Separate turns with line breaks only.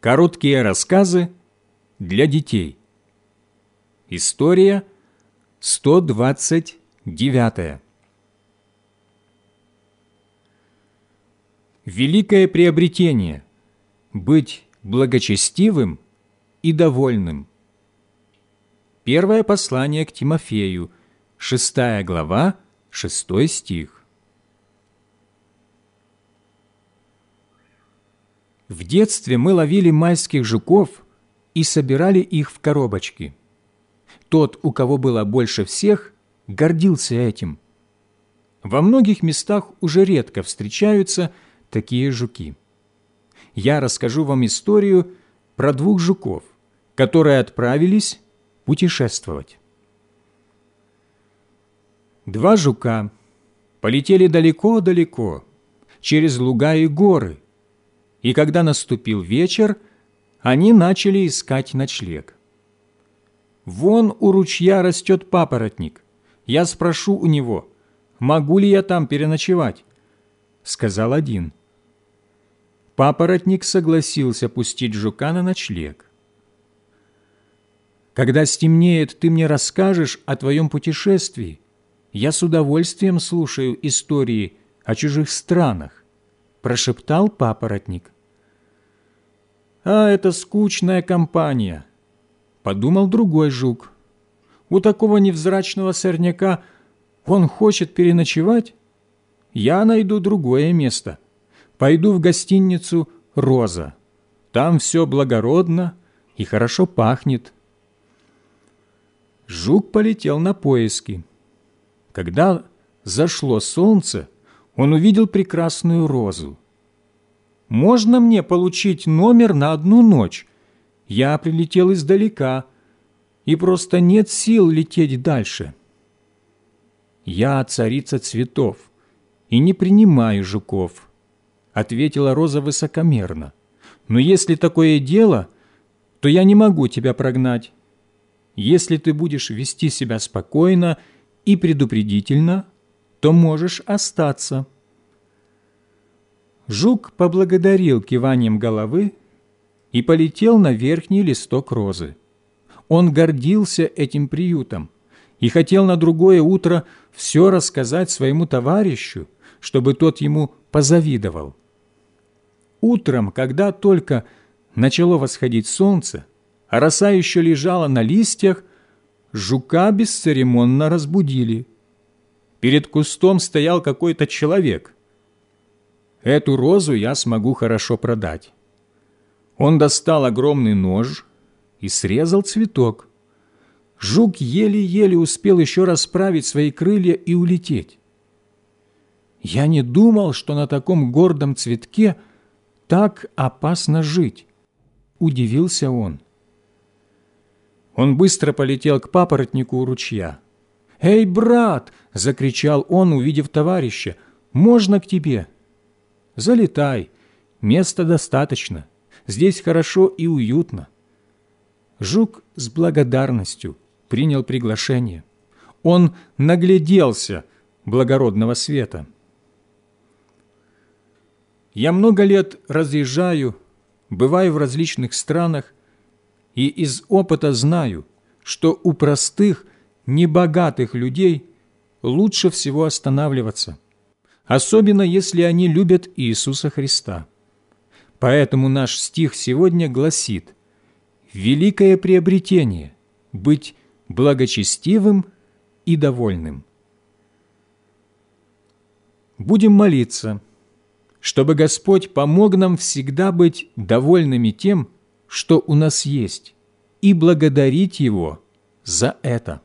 Короткие рассказы для детей. История 129. Великое приобретение – быть благочестивым и довольным. Первое послание к Тимофею, 6 глава, 6 стих. В детстве мы ловили майских жуков и собирали их в коробочки. Тот, у кого было больше всех, гордился этим. Во многих местах уже редко встречаются такие жуки. Я расскажу вам историю про двух жуков, которые отправились путешествовать. Два жука полетели далеко-далеко, через луга и горы, и когда наступил вечер, они начали искать ночлег. «Вон у ручья растет папоротник. Я спрошу у него, могу ли я там переночевать?» Сказал один. Папоротник согласился пустить жука на ночлег. «Когда стемнеет, ты мне расскажешь о твоем путешествии. Я с удовольствием слушаю истории о чужих странах прошептал папоротник. «А это скучная компания», — подумал другой жук. «У такого невзрачного сорняка он хочет переночевать? Я найду другое место. Пойду в гостиницу «Роза». Там все благородно и хорошо пахнет». Жук полетел на поиски. Когда зашло солнце, он увидел прекрасную розу. «Можно мне получить номер на одну ночь? Я прилетел издалека, и просто нет сил лететь дальше». «Я царица цветов и не принимаю жуков», — ответила Роза высокомерно. «Но если такое дело, то я не могу тебя прогнать. Если ты будешь вести себя спокойно и предупредительно, то можешь остаться». Жук поблагодарил киванием головы и полетел на верхний листок розы. Он гордился этим приютом и хотел на другое утро все рассказать своему товарищу, чтобы тот ему позавидовал. Утром, когда только начало восходить солнце, а роса еще лежала на листьях, жука бесцеремонно разбудили. Перед кустом стоял какой-то человек. Эту розу я смогу хорошо продать. Он достал огромный нож и срезал цветок. Жук еле-еле успел еще расправить свои крылья и улететь. Я не думал, что на таком гордом цветке так опасно жить, удивился он. Он быстро полетел к папоротнику у ручья. «Эй, брат!» — закричал он, увидев товарища. «Можно к тебе?» «Залетай, места достаточно, здесь хорошо и уютно». Жук с благодарностью принял приглашение. Он нагляделся благородного света. Я много лет разъезжаю, бываю в различных странах, и из опыта знаю, что у простых, небогатых людей лучше всего останавливаться, особенно если они любят Иисуса Христа. Поэтому наш стих сегодня гласит «Великое приобретение – быть благочестивым и довольным». Будем молиться, чтобы Господь помог нам всегда быть довольными тем, что у нас есть, и благодарить Его за это.